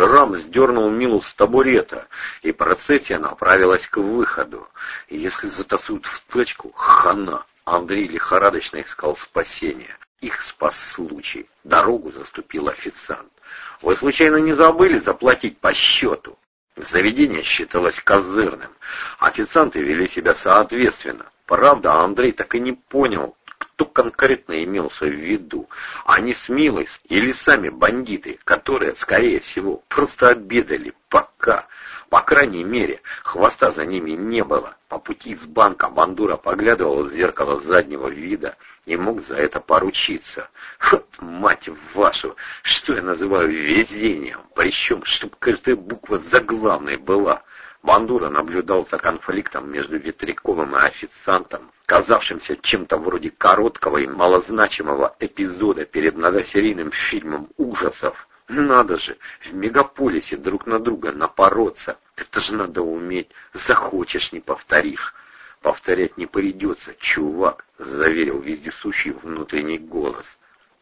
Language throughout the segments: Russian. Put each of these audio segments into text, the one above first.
Шрам сдернул Милу с табурета, и процессия направилась к выходу. Если затасуют в тачку, хана. Андрей лихорадочно искал спасения. Их спас случай. Дорогу заступил официант. Вы случайно не забыли заплатить по счету? Заведение считалось козырным. Официанты вели себя соответственно. Правда, Андрей так и не понял, кто конкретно имелся в виду. Они с Милой или сами бандиты, которые, скорее всего, просто обедали пока. По крайней мере, хвоста за ними не было. По пути из банка Бандура поглядывал в зеркало заднего вида и мог за это поручиться. Вот, мать вашу, что я называю везением, причем, чтобы каждая буква заглавной была. Бандура наблюдал за конфликтом между Ветряковым и официантом, казавшимся чем-то вроде короткого и малозначимого эпизода перед многосерийным фильмом ужасов. Надо же, в мегаполисе друг на друга напороться. Это же надо уметь. Захочешь, не повторишь. Повторять не придется, чувак, заверил вездесущий внутренний голос.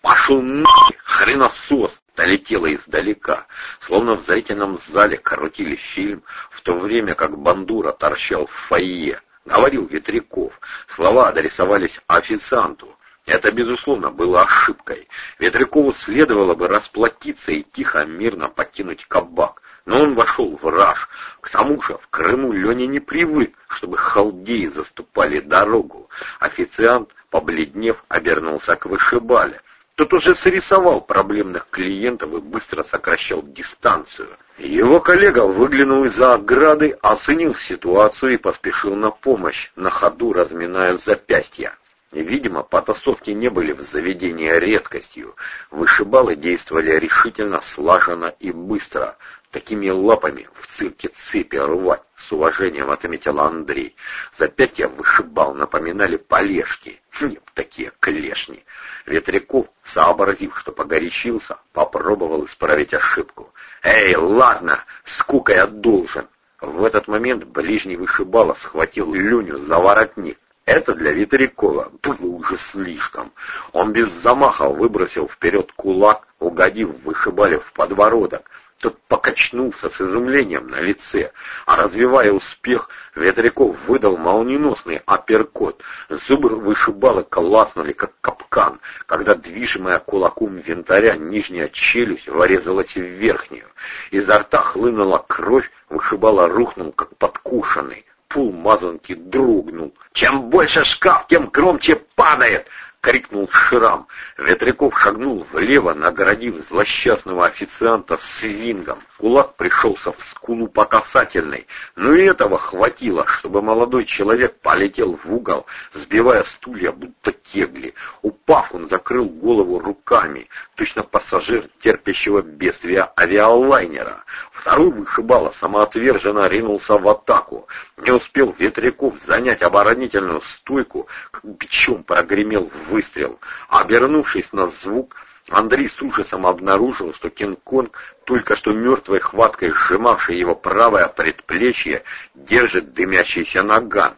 Пошел нахуй, хреносос! Долетело издалека, словно в зрительном зале крутили фильм, в то время как Бандура торчал в фойе. Говорил Ветряков. Слова адресовались официанту. Это, безусловно, было ошибкой. Ветрякову следовало бы расплатиться и тихо, мирно покинуть кабак. Но он вошел в раж. К тому же в Крыму Леня не привык, чтобы халдеи заступали дорогу. Официант, побледнев, обернулся к вышибале. Тот уже срисовал проблемных клиентов и быстро сокращал дистанцию. Его коллега выглянул из-за ограды, оценил ситуацию и поспешил на помощь, на ходу разминая запястья. Видимо, потасовки не были в заведении редкостью. Вышибалы действовали решительно, слаженно и быстро. Такими лапами в цирке цепи рвать, с уважением отметил Андрей. Запястья вышибал, напоминали полежки. Нет, такие клешни. Ветряков, сообразив, что погорячился, попробовал исправить ошибку. «Эй, ладно, скука я должен!» В этот момент ближний вышибала схватил Люню за воротник. Это для Витрякова было уже слишком. Он без замаха выбросил вперед кулак, угодив вышибали в подбородок. Тот покачнулся с изумлением на лице, а развивая успех, Ветряков выдал молниеносный апперкот. Зубы вышибалы класнули, как капкан, когда, движимая кулаком винтаря, нижняя челюсть врезалась в верхнюю. Изо рта хлынула кровь, вышибала рухнул, как подкушенный пул мазанки дрогнул. «Чем больше шкаф, тем громче падает!» — крикнул Шрам. Ветряков шагнул влево, наградив злосчастного официанта свингом. Кулак пришелся в скулу по касательной, но и этого хватило, чтобы молодой человек полетел в угол, сбивая стулья, будто кегли. Упав, он закрыл голову руками, точно пассажир терпящего бедствия авиалайнера. Второй вышибала самоотверженно ринулся в атаку. Не успел Ветряков занять оборонительную стойку, как бичом прогремел выстрел. Обернувшись на звук, Андрей с ужасом обнаружил, что Кинг-Конг, только что мертвой хваткой сжимавший его правое предплечье, держит дымящийся наган.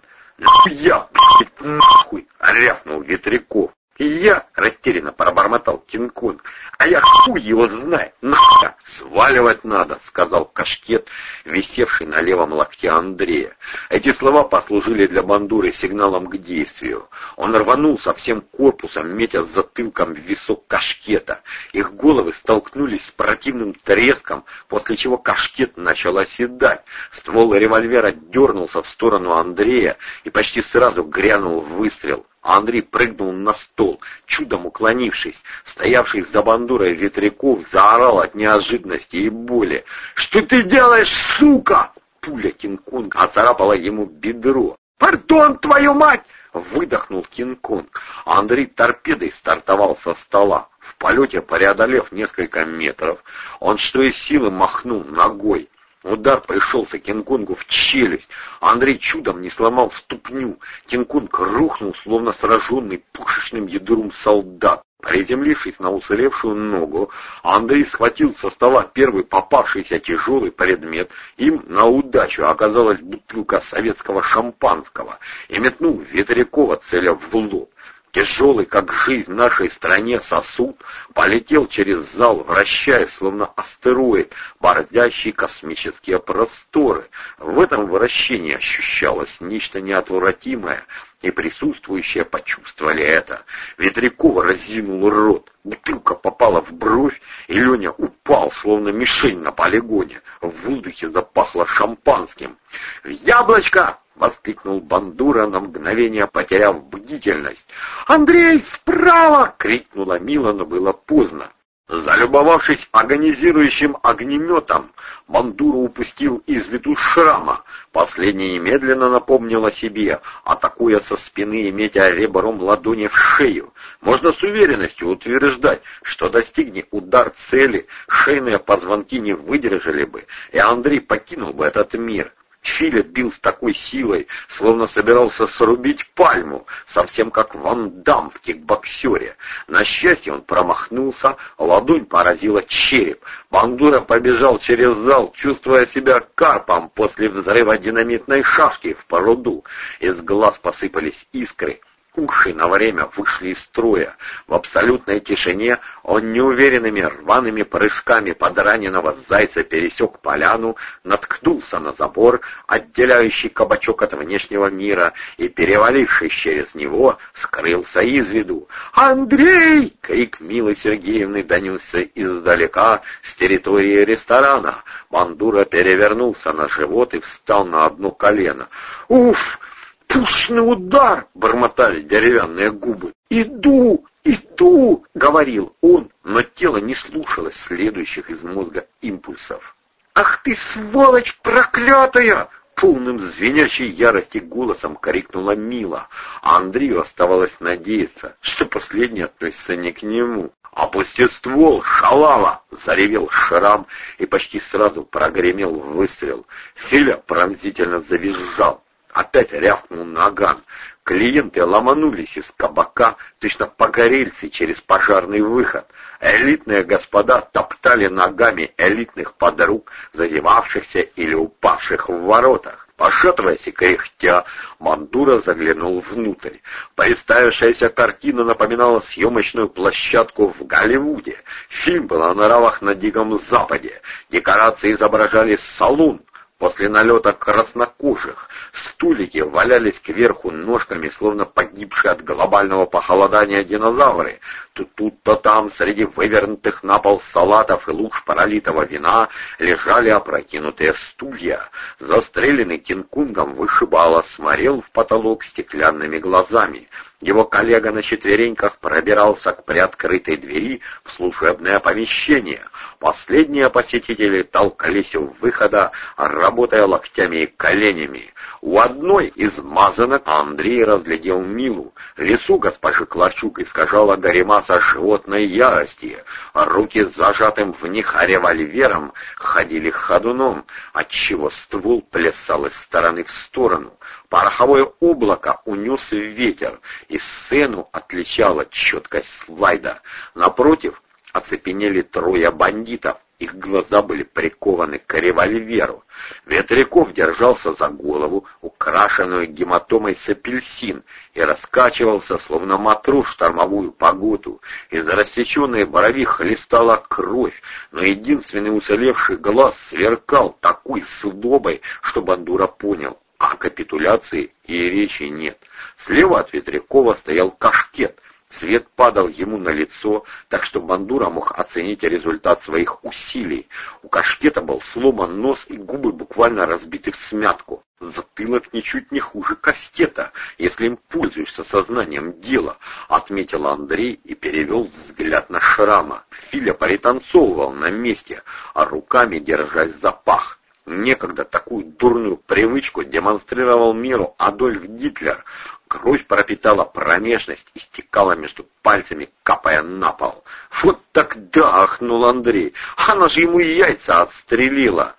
«Я, блядь, нахуй!» — рявкнул Ветряков. «Я!» — растерянно пробормотал Кинг-Конг. «А я хуй его знает! Нахуй! Сваливать надо!» — сказал Кашкет, висевший на левом локте Андрея. Эти слова послужили для Бандуры сигналом к действию. Он рванулся всем корпусом, метя затылком в висок Кашкета. Их головы столкнулись с противным треском, после чего Кашкет начал оседать. Ствол револьвера дернулся в сторону Андрея и почти сразу грянул выстрел. Андрей прыгнул на стол, чудом уклонившись. Стоявший за бандурой ветряков заорал от неожиданности и боли. «Что ты делаешь, сука?» Пуля Кинг-Конга оцарапала ему бедро. «Пардон, твою мать!» — выдохнул Кинг-Конг. Андрей торпедой стартовал со стола. В полете, преодолев несколько метров, он что из силы махнул ногой. Удар пришелся Кинг-Конгу в челюсть. Андрей чудом не сломал ступню. Кинг-Конг рухнул, словно сраженный пушечным ядром солдат. Приземлившись на уцелевшую ногу, Андрей схватил со стола первый попавшийся тяжелый предмет. Им на удачу оказалась бутылка советского шампанского и метнул Ветрякова, целя в лоб. Тяжелый, как жизнь нашей стране сосуд, полетел через зал, вращаясь, словно астероид, бородящий космические просторы. В этом вращении ощущалось нечто неотвратимое, и присутствующие почувствовали это. Ветрякова разинул рот, бутылка попала в бровь, и Леня упал, словно мишень на полигоне. В воздухе запахло шампанским. «Яблочко!» — воскликнул Бандура на мгновение, потеряв бдительность. «Андрей, справа!» — крикнула Мила, но было поздно. Залюбовавшись агонизирующим огнеметом, Бандура упустил из виду шрама. Последний немедленно напомнил о себе, атакуя со спины и метя ребром ладони в шею. Можно с уверенностью утверждать, что достигни удар цели, шейные позвонки не выдержали бы, и Андрей покинул бы этот мир. Чили бил с такой силой, словно собирался срубить пальму, совсем как Ван Дам в кикбоксере. На счастье он промахнулся, ладонь поразила череп. Бандура побежал через зал, чувствуя себя карпом после взрыва динамитной шашки в породу. Из глаз посыпались искры. Уши на время вышли из строя. В абсолютной тишине он неуверенными рваными прыжками под раненого зайца пересек поляну, наткнулся на забор, отделяющий кабачок от внешнего мира, и, перевалившись через него, скрылся из виду. «Андрей!» — крик Милы Сергеевны донесся издалека с территории ресторана. Мандура перевернулся на живот и встал на одно колено. «Уф!» «Пушный удар!» — бормотали деревянные губы. «Иду! Иду!» — говорил он, но тело не слушалось следующих из мозга импульсов. «Ах ты, сволочь проклятая!» Полным звенящей ярости голосом крикнула Мила, а Андрею оставалось надеяться, что последний относится не к нему. «Опусти ствол, шалава!» — заревел Шрам, и почти сразу прогремел выстрел. Филя пронзительно завизжал. Опять рявкнул наган. Клиенты ломанулись из кабака, точно погорельцы через пожарный выход. Элитные господа топтали ногами элитных подруг, зазевавшихся или упавших в воротах. Пошатываясь и кряхтя, Мандура заглянул внутрь. Представившаяся картина напоминала съемочную площадку в Голливуде. Фильм был о нравах на Диком Западе. Декорации изображали салун, После налета краснокожих стулики валялись кверху ножками, словно погибшие от глобального похолодания динозавры. Тут, то там, среди вывернутых на пол салатов и луж паралитого вина, лежали опрокинутые стулья. Застреленный кинг-кунгом вышибало смотрел в потолок стеклянными глазами. Его коллега на четвереньках пробирался к приоткрытой двери в служебное помещение. Последние посетители толкались у выхода, работая локтями и коленями. У одной из мазанок Андрей разглядел Милу. Лесу госпожи Кларчук искажала гаремаса животной ярости. Руки с зажатым в них револьвером ходили ходуном, отчего ствол плясал из стороны в сторону. Пороховое облако унес ветер, и сцену отличала четкость слайда. Напротив оцепенели трое бандитов. Их глаза были прикованы к револьверу. Ветряков держался за голову, украшенную гематомой с апельсин, и раскачивался, словно матрос штормовую погоду. Из рассеченной брови хлестала кровь, но единственный уцелевший глаз сверкал такой судобой, что Бандура понял, о капитуляции и речи нет. Слева от Ветрякова стоял кашкет. Свет падал ему на лицо, так что Бандура мог оценить результат своих усилий. У кашкета был сломан нос и губы буквально разбиты в смятку. Затылок ничуть не хуже кастета, если им пользуешься сознанием дела, отметил Андрей и перевел взгляд на шрама. Филя пританцовывал на месте, а руками держась за пах. Некогда такую дурную привычку демонстрировал миру Адольф Гитлер. Кровь пропитала промежность и стекала между пальцами, капая на пол. Вот тогда ахнул Андрей. Она же ему яйца отстрелила.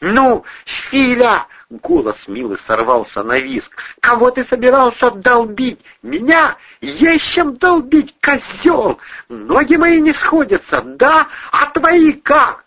«Ну, Филя!» — голос Милы сорвался на виск. «Кого ты собирался долбить? Меня? Есть чем долбить, козел! Ноги мои не сходятся, да? А твои как?»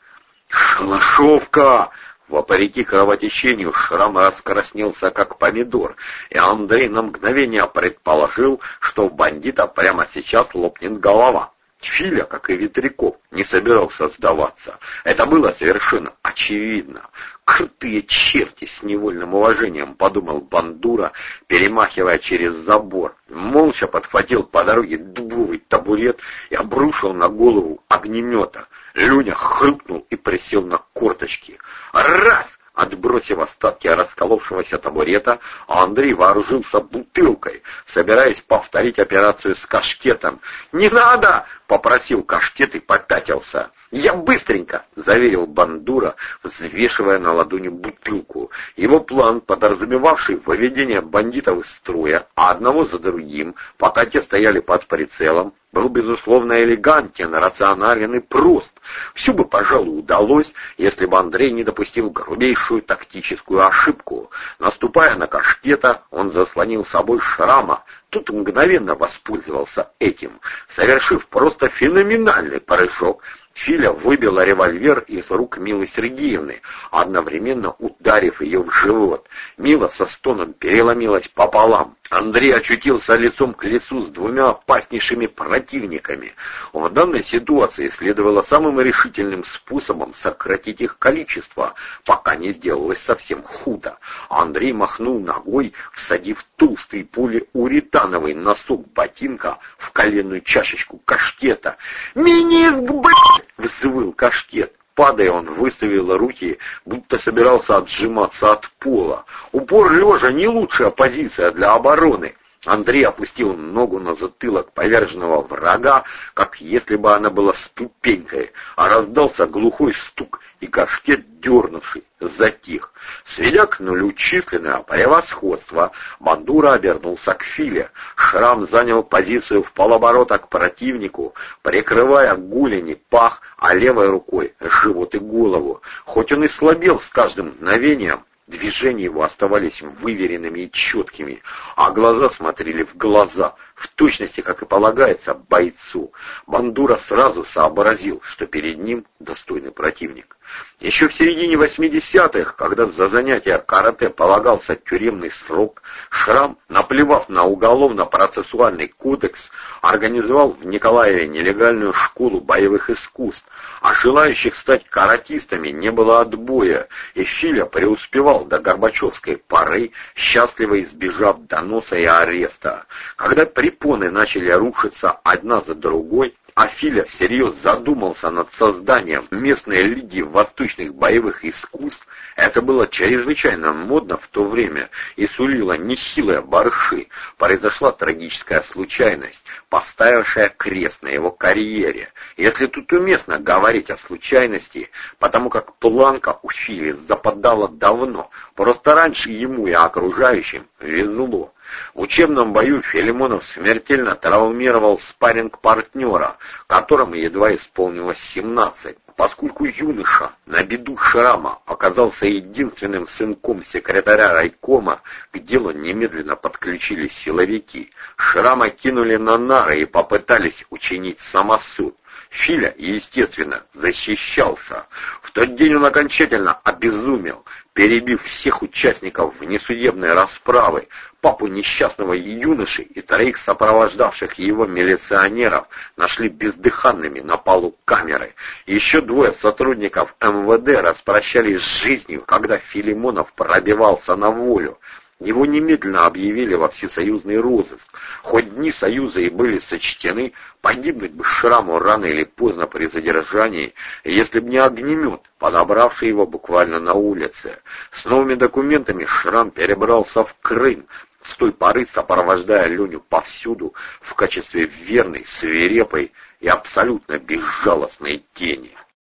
«Шалашовка!» Вопреки кровотечению шрам раскраснелся, как помидор, и Андрей на мгновение предположил, что у бандита прямо сейчас лопнет голова. Филя, как и Ветряков, не собирался сдаваться. Это было совершенно очевидно. «Крутые черти!» — с невольным уважением подумал Бандура, перемахивая через забор. Молча подхватил по дороге дубовый табурет и обрушил на голову огнемета. Люня хрюкнул и присел на корточки. «Раз!» Отбросив остатки расколовшегося табурета, Андрей вооружился бутылкой, собираясь повторить операцию с кашкетом. «Не надо!» — попросил кашкет и попятился. «Я быстренько!» — заверил Бандура, взвешивая на ладони бутылку. Его план, подразумевавший выведение бандитов из строя, а одного за другим, пока те стояли под прицелом, был, безусловно, элегантен, рационален и прост. Все бы, пожалуй, удалось, если бы Андрей не допустил грубейшую тактическую ошибку. Наступая на каштета, он заслонил собой шрама, тут мгновенно воспользовался этим, совершив просто феноменальный прыжок, Филя выбила револьвер из рук Милы Сергеевны, одновременно ударив ее в живот. Мила со стоном переломилась пополам. Андрей очутился лицом к лесу с двумя опаснейшими противниками. В данной ситуации следовало самым решительным способом сократить их количество, пока не сделалось совсем худо. Андрей махнул ногой, всадив толстый полиуретановый носок ботинка в коленную чашечку кашкета. «Миниск, блядь!» — взвыл кашкет. Падая, он выставил руки, будто собирался отжиматься от пола. Упор лежа не лучшая позиция для обороны. Андрей опустил ногу на затылок поверженного врага, как если бы она была ступенькой, а раздался глухой стук, и кашкет, дернувший, затих. Сведя к нулю численное превосходство, Бандура обернулся к Филе. Шрам занял позицию в полоборота к противнику, прикрывая голени, пах, а левой рукой живот и голову. Хоть он и слабел с каждым мгновением, Движения его оставались выверенными и четкими, а глаза смотрели в глаза, в точности, как и полагается, бойцу. Бандура сразу сообразил, что перед ним достойный противник. Еще в середине 80-х, когда за занятия карате полагался тюремный срок, Шрам, наплевав на уголовно-процессуальный кодекс, организовал в Николаеве нелегальную школу боевых искусств, а желающих стать каратистами не было отбоя, и Филя преуспевал до Горбачевской поры, счастливо избежав доноса и ареста. Когда препоны начали рушиться одна за другой, Афиля всерьез задумался над созданием местной лиги восточных боевых искусств, это было чрезвычайно модно в то время и сулило нехилые барыши. Произошла трагическая случайность, поставившая крест на его карьере. Если тут уместно говорить о случайности, потому как планка у Фили западала давно, просто раньше ему и окружающим везло. В учебном бою Филимонов смертельно травмировал спарринг-партнера, которому едва исполнилось 17. Поскольку юноша на беду Шрама оказался единственным сынком секретаря райкома, к делу немедленно подключились силовики. Шрама кинули на нары и попытались учинить самосуд. Филя, естественно, защищался. В тот день он окончательно обезумел, перебив всех участников внесудебной расправы, папу несчастного юноши и троих сопровождавших его милиционеров нашли бездыханными на полу камеры. Еще двое сотрудников МВД распрощались с жизнью, когда Филимонов пробивался на волю. Его немедленно объявили во всесоюзный розыск. Хоть дни Союза и были сочтены, погибнуть бы Шраму рано или поздно при задержании, если бы не огнемет, подобравший его буквально на улице. С новыми документами Шрам перебрался в Крым, с той поры сопровождая Леню повсюду в качестве верной, свирепой и абсолютно безжалостной тени.